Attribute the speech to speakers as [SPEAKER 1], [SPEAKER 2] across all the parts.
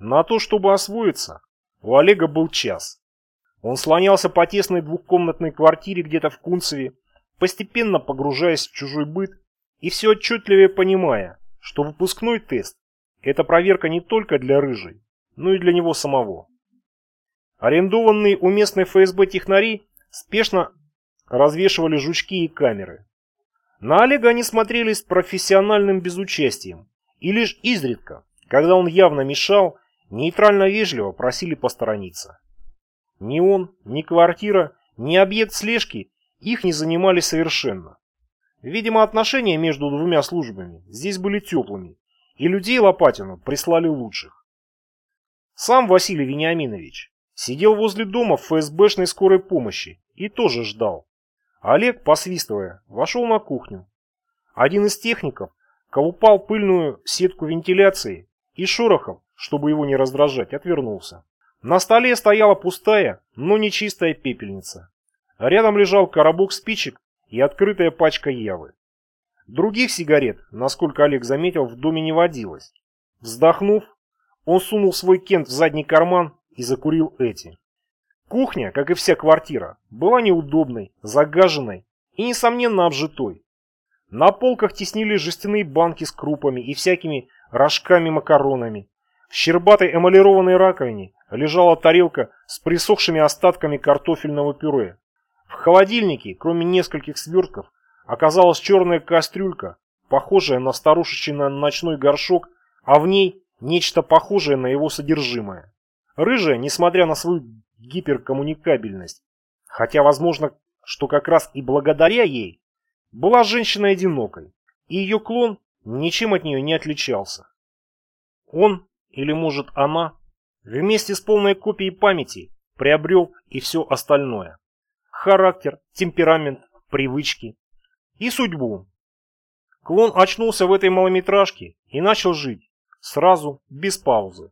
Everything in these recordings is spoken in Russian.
[SPEAKER 1] На то, чтобы освоиться, у Олега был час. Он слонялся по тесной двухкомнатной квартире где-то в Кунцеве, постепенно погружаясь в чужой быт и все отчетливее понимая, что выпускной тест – это проверка не только для рыжей, но и для него самого. Арендованные у местной ФСБ технари спешно развешивали жучки и камеры. На Олега они смотрели с профессиональным безучастием, и лишь изредка, когда он явно мешал, нейтрально-вежливо просили посторониться. Ни он, ни квартира, ни объект слежки их не занимали совершенно. Видимо, отношения между двумя службами здесь были теплыми, и людей Лопатину прислали лучших. Сам Василий Вениаминович сидел возле дома в ФСБшной скорой помощи и тоже ждал. Олег, посвистывая, вошел на кухню. Один из техников колупал пыльную сетку вентиляции, и Шорохов, чтобы его не раздражать, отвернулся. На столе стояла пустая, но не чистая пепельница. Рядом лежал коробок спичек и открытая пачка явы. Других сигарет, насколько Олег заметил, в доме не водилось. Вздохнув, он сунул свой кент в задний карман и закурил эти. Кухня, как и вся квартира, была неудобной, загаженной и, несомненно, обжитой. На полках теснились жестяные банки с крупами и всякими рожками-макаронами. В щербатой эмалированной раковине лежала тарелка с присохшими остатками картофельного пюре. В холодильнике, кроме нескольких свертков, оказалась черная кастрюлька, похожая на старушечий ночной горшок, а в ней нечто похожее на его содержимое. Рыжая, несмотря на свою гиперкоммуникабельность, хотя возможно, что как раз и благодаря ей, была женщина одинокой, и ее клон ничем от нее не отличался. Он, или может она, вместе с полной копией памяти приобрел и все остальное. Характер, темперамент, привычки и судьбу. Клон очнулся в этой малометражке и начал жить, сразу, без паузы.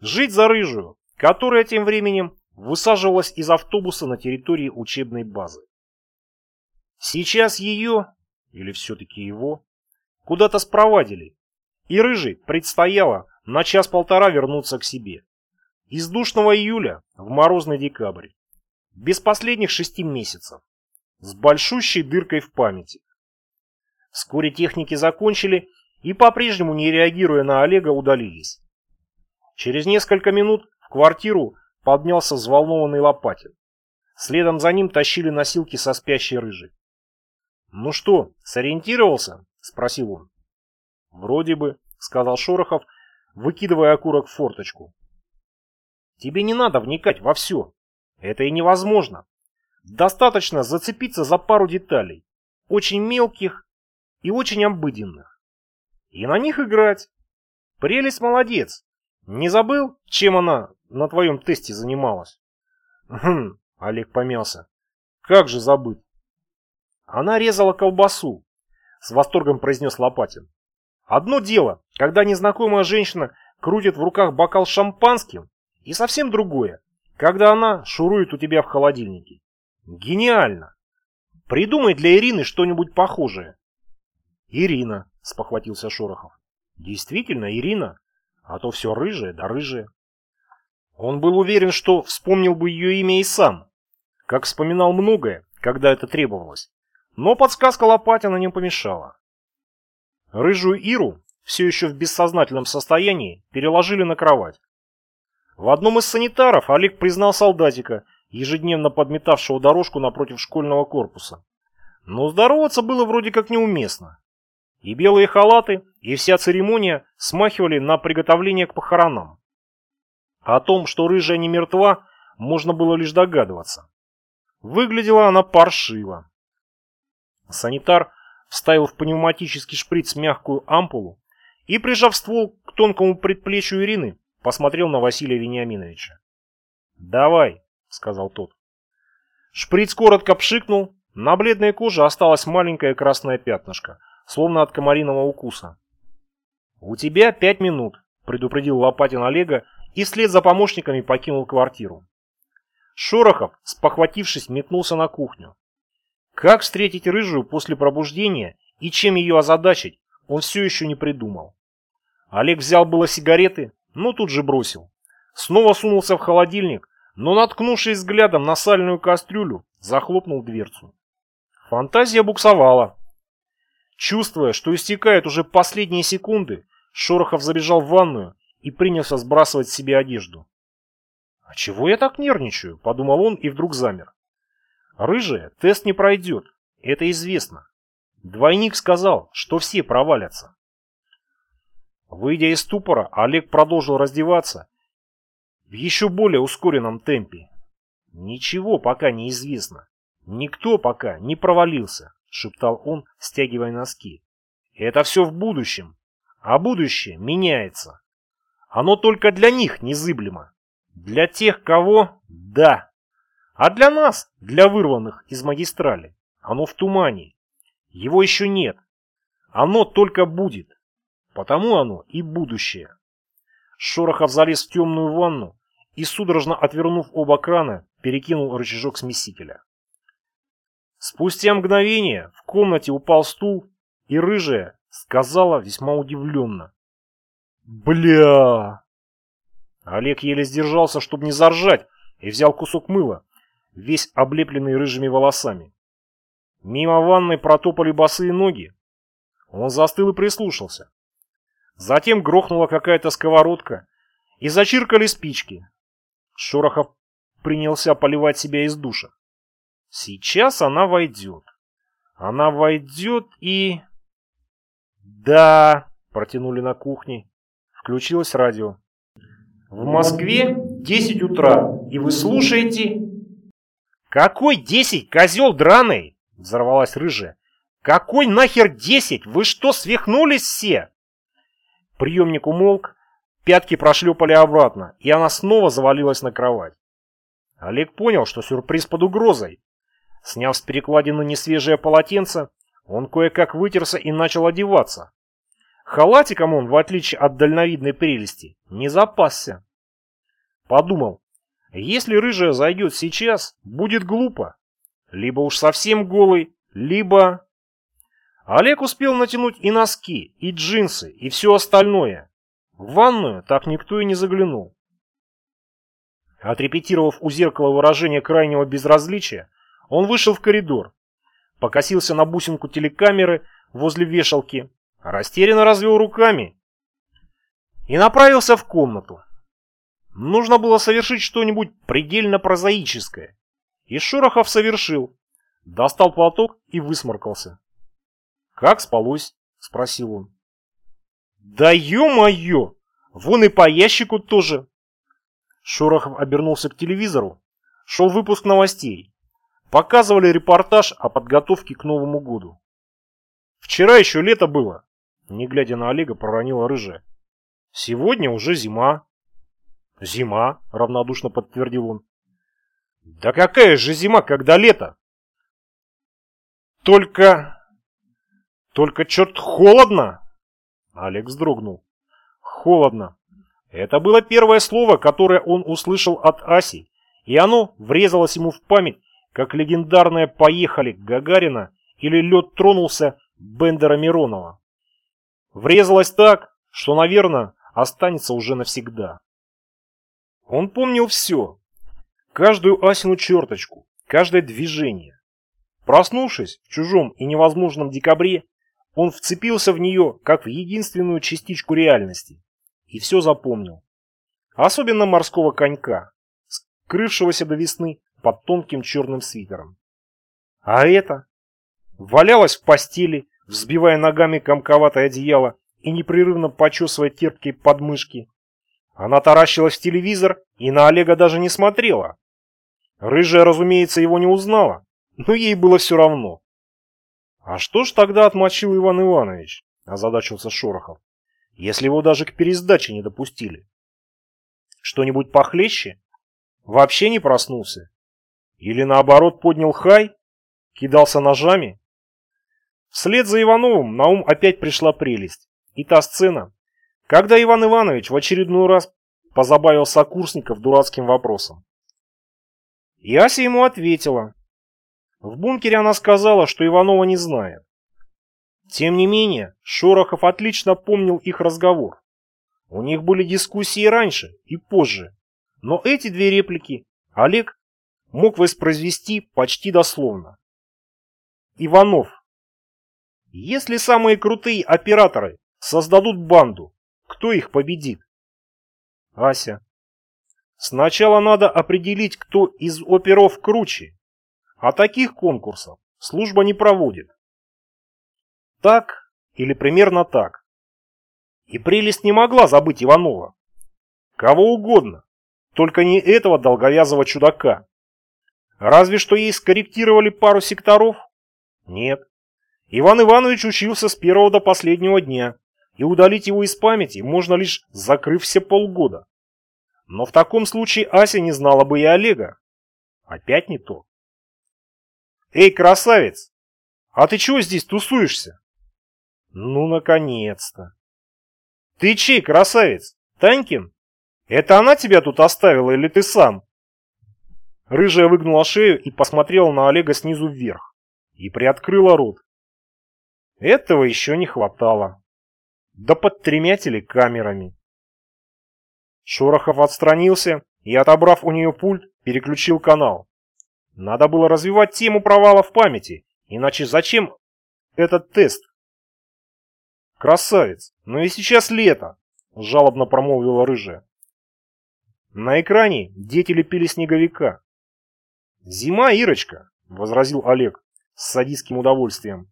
[SPEAKER 1] Жить за рыжую, которая тем временем высаживалась из автобуса на территории учебной базы. Сейчас ее, или все-таки его, куда-то спровадили, и Рыжий предстояло на час-полтора вернуться к себе. Из душного июля в морозный декабрь. Без последних шести месяцев. С большущей дыркой в памяти. Вскоре техники закончили и, по-прежнему не реагируя на Олега, удалились. Через несколько минут в квартиру поднялся взволнованный Лопатин. Следом за ним тащили носилки со спящей рыжей. «Ну что, сориентировался?» — спросил он. «Вроде бы», — сказал Шорохов, выкидывая окурок в форточку. «Тебе не надо вникать во все. Это и невозможно. Достаточно зацепиться за пару деталей, очень мелких и очень обыденных. И на них играть. Прелесть молодец. Не забыл, чем она на твоем тесте занималась? Хм, Олег помялся. Как же забыть? Она резала колбасу, с восторгом произнес Лопатин. Одно дело, когда незнакомая женщина крутит в руках бокал шампанским, и совсем другое, когда она шурует у тебя в холодильнике. Гениально! Придумай для Ирины что-нибудь похожее. Ирина, спохватился Шорохов. Действительно, Ирина. А то все рыжее да рыжее. Он был уверен, что вспомнил бы ее имя и сам, как вспоминал многое, когда это требовалось. Но подсказка Лопатина не помешала. Рыжую Иру все еще в бессознательном состоянии переложили на кровать. В одном из санитаров Олег признал солдатика, ежедневно подметавшего дорожку напротив школьного корпуса. Но здороваться было вроде как неуместно. И белые халаты, и вся церемония смахивали на приготовление к похоронам. О том, что рыжая не мертва, можно было лишь догадываться. Выглядела она паршиво. Санитар вставил в пневматический шприц мягкую ампулу и, прижав ствол к тонкому предплечью Ирины, посмотрел на Василия Вениаминовича. «Давай», — сказал тот. Шприц коротко пшикнул, на бледной коже осталось маленькое красное пятнышко, словно от комариного укуса. «У тебя пять минут», — предупредил Лопатин Олега и вслед за помощниками покинул квартиру. Шорохов, спохватившись, метнулся на кухню. Как встретить рыжую после пробуждения и чем ее озадачить, он все еще не придумал. Олег взял было сигареты, но тут же бросил. Снова сунулся в холодильник, но, наткнувшись взглядом на сальную кастрюлю, захлопнул дверцу. Фантазия буксовала. Чувствуя, что истекают уже последние секунды, Шорохов забежал в ванную и принялся сбрасывать себе одежду. «А чего я так нервничаю?» – подумал он и вдруг замер. «Рыжая, тест не пройдет, это известно. Двойник сказал, что все провалятся». Выйдя из ступора, Олег продолжил раздеваться в еще более ускоренном темпе. «Ничего пока не известно. Никто пока не провалился», — шептал он, стягивая носки. «Это все в будущем, а будущее меняется. Оно только для них незыблемо. Для тех, кого – да. А для нас, для вырванных из магистрали, оно в тумане. Его еще нет. Оно только будет. Потому оно и будущее. Шорохов залез в темную ванну и, судорожно отвернув оба крана, перекинул рычажок смесителя. Спустя мгновение в комнате упал стул, и рыжая сказала весьма удивленно. «Бля!» Олег еле сдержался, чтобы не заржать, и взял кусок мыла, весь облепленный рыжими волосами. Мимо ванной протопали босые ноги. Он застыл и прислушался. Затем грохнула какая-то сковородка, и зачиркали спички. Шорохов принялся поливать себя из душа. Сейчас она войдет. Она войдет и... Да, протянули на кухне. Включилось радио. В Москве 10 утра, и вы слушаете... Какой 10, козел драный? Взорвалась рыжая. Какой нахер 10? Вы что, свихнулись все? Приемник умолк, пятки прошлепали обратно, и она снова завалилась на кровать. Олег понял, что сюрприз под угрозой. Сняв с перекладины несвежее полотенце, он кое-как вытерся и начал одеваться. Халатиком он, в отличие от дальновидной прелести, не запасся. Подумал, если рыжая зайдет сейчас, будет глупо. Либо уж совсем голый, либо... Олег успел натянуть и носки, и джинсы, и все остальное. В ванную так никто и не заглянул. Отрепетировав у зеркала выражение крайнего безразличия, он вышел в коридор, покосился на бусинку телекамеры возле вешалки, растерянно развел руками и направился в комнату. Нужно было совершить что-нибудь предельно прозаическое. И Шорохов совершил. Достал платок и высморкался. «Как спалось?» — спросил он. «Да ё-моё! Вон и по ящику тоже!» Шорохов обернулся к телевизору. Шел выпуск новостей. Показывали репортаж о подготовке к Новому году. «Вчера еще лето было», — не глядя на Олега, проронила рыжая. «Сегодня уже зима». «Зима», — равнодушно подтвердил он. «Да какая же зима, когда лето?» «Только... только черт холодно!» Олег вздрогнул. «Холодно». Это было первое слово, которое он услышал от Аси, и оно врезалось ему в память, как легендарное «Поехали» Гагарина или «Лед тронулся» Бендера Миронова. Врезалось так, что, наверное, останется уже навсегда. Он помнил все. Каждую Асину черточку, каждое движение. Проснувшись в чужом и невозможном декабре, он вцепился в нее, как в единственную частичку реальности, и все запомнил. Особенно морского конька, скрывшегося до весны под тонким черным свитером. А это? Валялась в постели, взбивая ногами комковатое одеяло и непрерывно почесывая терпкие подмышки. Она таращилась в телевизор и на Олега даже не смотрела. Рыжая, разумеется, его не узнала, но ей было все равно. «А что ж тогда отмочил Иван Иванович?» – озадачился Шорохов. «Если его даже к пересдаче не допустили». «Что-нибудь похлеще? Вообще не проснулся? Или наоборот поднял хай? Кидался ножами?» Вслед за Ивановым на ум опять пришла прелесть. И та сцена, когда Иван Иванович в очередной раз позабавил сокурсников дурацким вопросом. И Ася ему ответила, в бункере она сказала, что Иванова не знает. Тем не менее, Шорохов отлично помнил их разговор. У них были дискуссии раньше и позже, но эти две реплики Олег мог воспроизвести почти дословно. Иванов. Если самые крутые операторы создадут банду, кто их победит? Ася. Сначала надо определить, кто из оперов круче, а таких конкурсов служба не проводит. Так или примерно так. И прелесть не могла забыть Иванова. Кого угодно, только не этого долговязого чудака. Разве что ей скорректировали пару секторов? Нет. Иван Иванович учился с первого до последнего дня, и удалить его из памяти можно лишь закрыв все полгода. Но в таком случае Ася не знала бы и Олега. Опять не то. «Эй, красавец! А ты чего здесь тусуешься?» «Ну, наконец-то!» «Ты чей, красавец? Танькин? Это она тебя тут оставила или ты сам?» Рыжая выгнула шею и посмотрела на Олега снизу вверх. И приоткрыла рот. Этого еще не хватало. Да под тремя телекамерами. Шорохов отстранился и, отобрав у нее пульт, переключил канал. Надо было развивать тему провала в памяти, иначе зачем этот тест? «Красавец, но и сейчас лето!» – жалобно промолвила рыжая. На экране дети лепили снеговика. «Зима, Ирочка!» – возразил Олег с садистским удовольствием.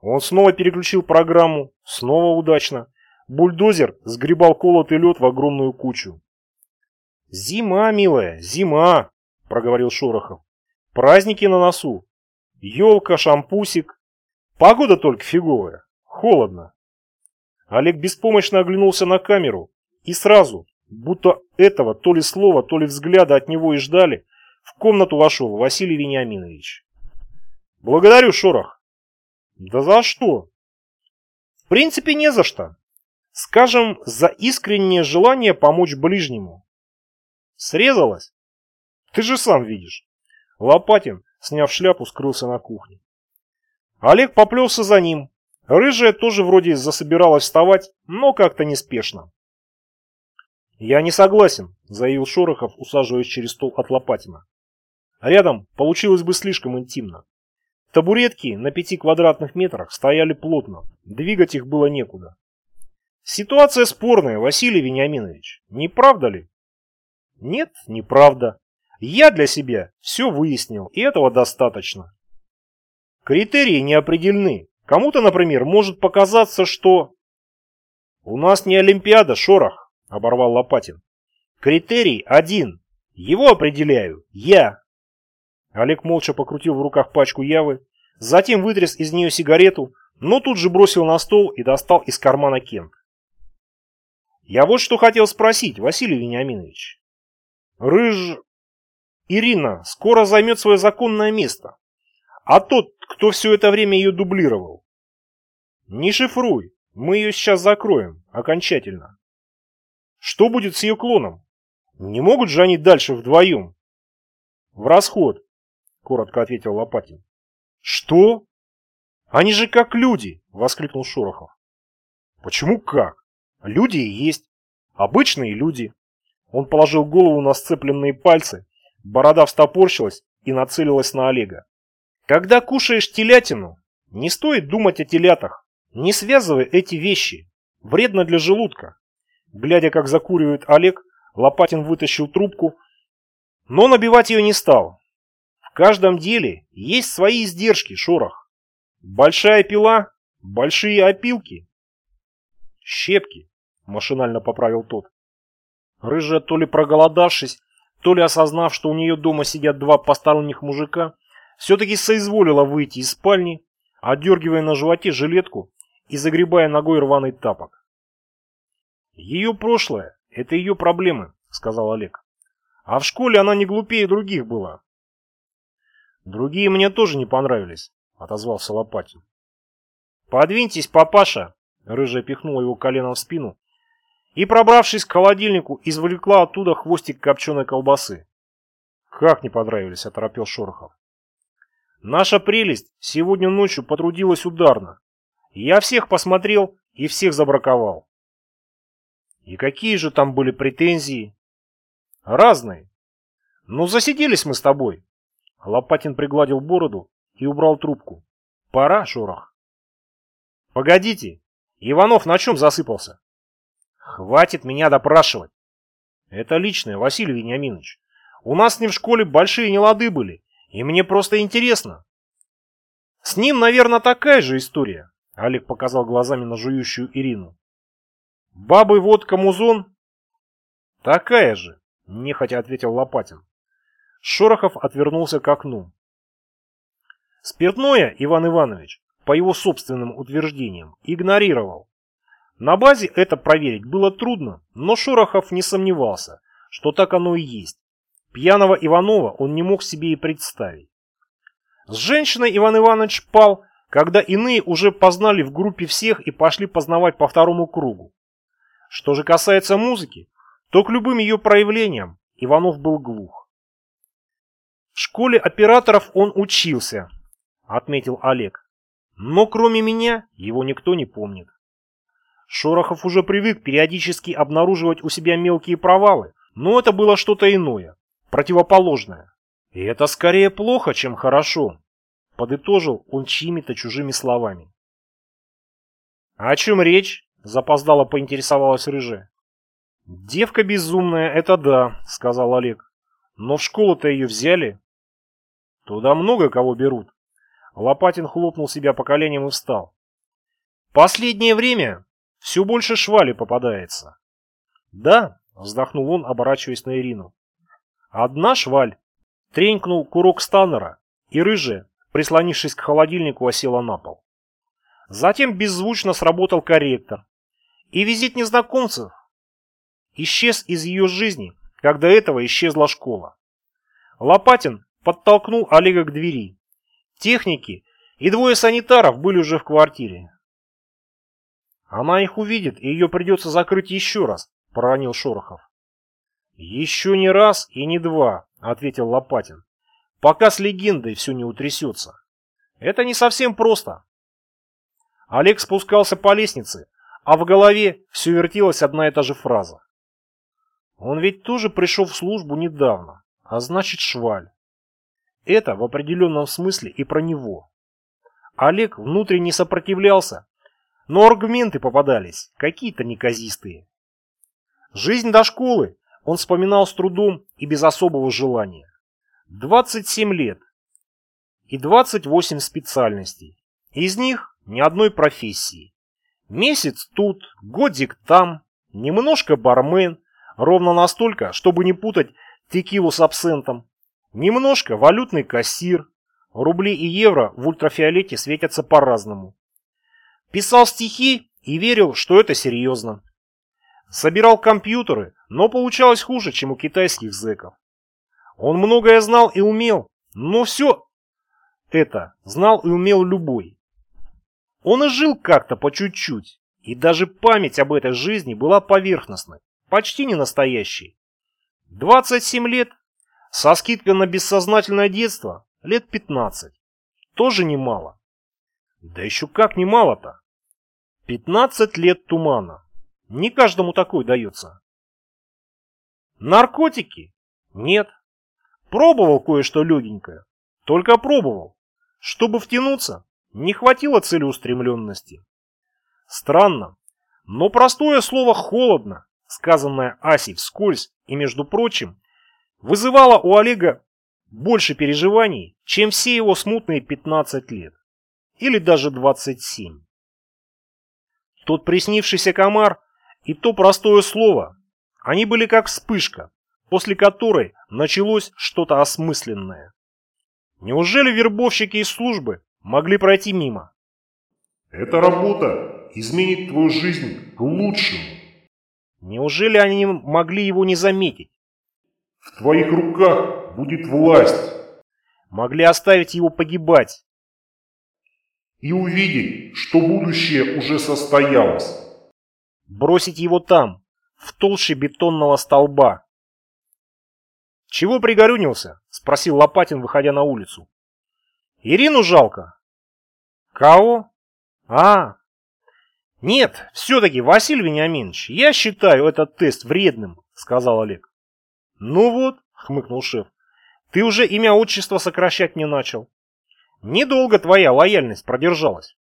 [SPEAKER 1] Он снова переключил программу, снова удачно. Бульдозер сгребал колотый лед в огромную кучу. «Зима, милая, зима!» – проговорил Шорохов. «Праздники на носу. Елка, шампусик. Погода только фиговая. Холодно. Олег беспомощно оглянулся на камеру и сразу, будто этого то ли слова, то ли взгляда от него и ждали, в комнату вошел Василий Вениаминович. «Благодарю, Шорох». «Да за что?» «В принципе, не за что. Скажем, за искреннее желание помочь ближнему». «Срезалось?» «Ты же сам видишь». Лопатин, сняв шляпу, скрылся на кухне. Олег поплелся за ним, Рыжая тоже вроде засобиралась вставать, но как-то неспешно. «Я не согласен», — заявил Шорохов, усаживаясь через стол от Лопатина. Рядом получилось бы слишком интимно. Табуретки на пяти квадратных метрах стояли плотно, двигать их было некуда. Ситуация спорная, Василий Вениаминович, не правда ли? Нет, неправда. Я для себя все выяснил, и этого достаточно. Критерии не определены, Кому-то, например, может показаться, что... «У нас не Олимпиада, Шорох», — оборвал Лопатин. «Критерий один. Его определяю я». Олег молча покрутил в руках пачку явы, затем вытряс из нее сигарету, но тут же бросил на стол и достал из кармана кент. «Я вот что хотел спросить, Василий Вениаминович. Рыж... Ирина скоро займет свое законное место. А тот, кто все это время ее дублировал? Не шифруй, мы ее сейчас закроем, окончательно. Что будет с ее клоном? Не могут же они дальше вдвоем? В расход, коротко ответил Лопатин. Что? Они же как люди, воскликнул Шорохов. Почему как? Люди есть. Обычные люди. Он положил голову на сцепленные пальцы, борода встопорщилась и нацелилась на Олега. Когда кушаешь телятину, не стоит думать о телятах. Не связывай эти вещи. Вредно для желудка. Глядя, как закуривает Олег, Лопатин вытащил трубку, но набивать ее не стал. Каждом деле есть свои издержки, шорох. Большая пила, большие опилки. Щепки, машинально поправил тот. Рыжая, то ли проголодавшись, то ли осознав, что у нее дома сидят два посторонних мужика, все-таки соизволила выйти из спальни, отдергивая на животе жилетку и загребая ногой рваный тапок. «Ее прошлое — это ее проблемы», — сказал Олег. «А в школе она не глупее других была». «Другие мне тоже не понравились», — отозвался Лопатин. «Подвиньтесь, папаша!» — рыжая пихнула его коленом в спину и, пробравшись к холодильнику, извлекла оттуда хвостик копченой колбасы. «Как не понравились?» — оторопел Шорохов. Наша прелесть сегодня ночью потрудилась ударно. Я всех посмотрел и всех забраковал. И какие же там были претензии? Разные. Ну, засиделись мы с тобой. Лопатин пригладил бороду и убрал трубку. Пора, Шорох. Погодите, Иванов на чем засыпался? Хватит меня допрашивать. Это личное, Василий Вениаминович. У нас с ним в школе большие нелады были, и мне просто интересно. С ним, наверное, такая же история, Олег показал глазами на жующую Ирину. Бабы водка музон? Такая же, нехотя ответил Лопатин. Шорохов отвернулся к окну. Спиртное Иван Иванович, по его собственным утверждениям, игнорировал. На базе это проверить было трудно, но Шорохов не сомневался, что так оно и есть. Пьяного Иванова он не мог себе и представить. С женщиной Иван Иванович пал, когда иные уже познали в группе всех и пошли познавать по второму кругу. Что же касается музыки, то к любым ее проявлениям Иванов был глух. В школе операторов он учился, отметил Олег. Но кроме меня его никто не помнит. Шорохов уже привык периодически обнаруживать у себя мелкие провалы, но это было что-то иное, противоположное. И это скорее плохо, чем хорошо, подытожил он чьими-то чужими словами. «О чем речь?» – запоздало поинтересовалась Рыжая. «Девка безумная, это да», – сказал Олег. «Но в школу-то ее взяли». «Туда много кого берут». Лопатин хлопнул себя по коленям и встал. «Последнее время все больше швали попадается». «Да», – вздохнул он, оборачиваясь на Ирину. «Одна шваль». Тренькнул курок станнера, и рыжая, прислонившись к холодильнику, осела на пол. Затем беззвучно сработал корректор, и визит незнакомцев исчез из ее жизни, как до этого исчезла школа. Лопатин подтолкнул Олега к двери. Техники и двое санитаров были уже в квартире. «Она их увидит, и ее придется закрыть еще раз», — проронил Шорохов. «Еще не раз и не два», — ответил Лопатин. «Пока с легендой все не утрясется. Это не совсем просто». Олег спускался по лестнице, а в голове все вертелась одна и та же фраза. Он ведь тоже пришел в службу недавно, а значит шваль. Это в определенном смысле и про него. Олег внутренне сопротивлялся, но аргументы попадались, какие-то неказистые. Жизнь до школы он вспоминал с трудом и без особого желания. 27 лет и 28 специальностей. Из них ни одной профессии. Месяц тут, годик там, немножко бармен, Ровно настолько, чтобы не путать текилу с абсентом. Немножко валютный кассир. Рубли и евро в ультрафиолете светятся по-разному. Писал стихи и верил, что это серьезно. Собирал компьютеры, но получалось хуже, чем у китайских зэков. Он многое знал и умел, но все это знал и умел любой. Он и жил как-то по чуть-чуть, и даже память об этой жизни была поверхностной. Почти не настоящий. 27 лет, со скидкой на бессознательное детство, лет 15. Тоже немало. Да еще как немало-то. 15 лет тумана. Не каждому такой дается. Наркотики? Нет. Пробовал кое-что легенькое. Только пробовал. Чтобы втянуться, не хватило целеустремленности. Странно, но простое слово «холодно» сказанное Асей вскользь и, между прочим, вызывало у Олега больше переживаний, чем все его смутные 15 лет. Или даже 27. Тот приснившийся комар и то простое слово, они были как вспышка, после которой началось что-то осмысленное. Неужели вербовщики из службы могли пройти мимо?
[SPEAKER 2] Эта работа изменит твою жизнь к лучшему.
[SPEAKER 1] Неужели они могли его не заметить?
[SPEAKER 2] В твоих руках будет власть.
[SPEAKER 1] Могли оставить его погибать.
[SPEAKER 2] И увидеть, что будущее уже состоялось.
[SPEAKER 1] Бросить его там, в толще бетонного столба. «Чего пригорюнился?» – спросил Лопатин, выходя на улицу. «Ирину жалко». «Кого?» «А, Нет, все-таки, Василий Вениаминович, я считаю этот тест вредным, сказал Олег. Ну вот, хмыкнул шеф, ты уже имя отчество сокращать не начал. Недолго твоя лояльность продержалась.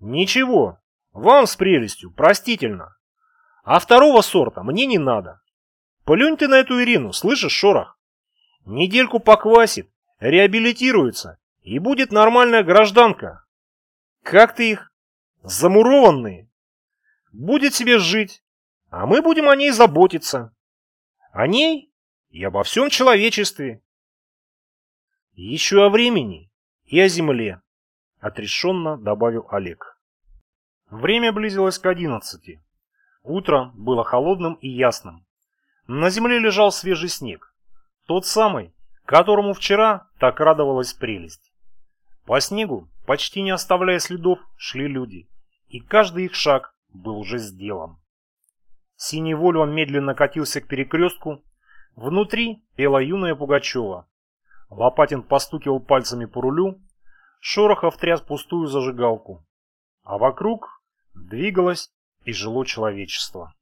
[SPEAKER 1] Ничего, вам с прелестью, простительно. А второго сорта мне не надо. Плюнь ты на эту Ирину, слышишь, Шорох? Недельку поквасит, реабилитируется, и будет нормальная гражданка. Как ты их? Замурованные. Будет себе жить, а мы будем о ней заботиться. О ней и обо всем человечестве. Еще о времени и о земле, отрешенно добавил Олег. Время близилось к одиннадцати. Утро было холодным и ясным. На земле лежал свежий снег. Тот самый, которому вчера так радовалась прелесть. По снегу, почти не оставляя следов, шли люди, и каждый их шаг был уже сделан. Синий Вольван медленно катился к перекрестку. Внутри пела юная Пугачева. Лопатин постукивал пальцами по рулю. Шорохов тряс пустую зажигалку. А вокруг двигалось и жило человечество.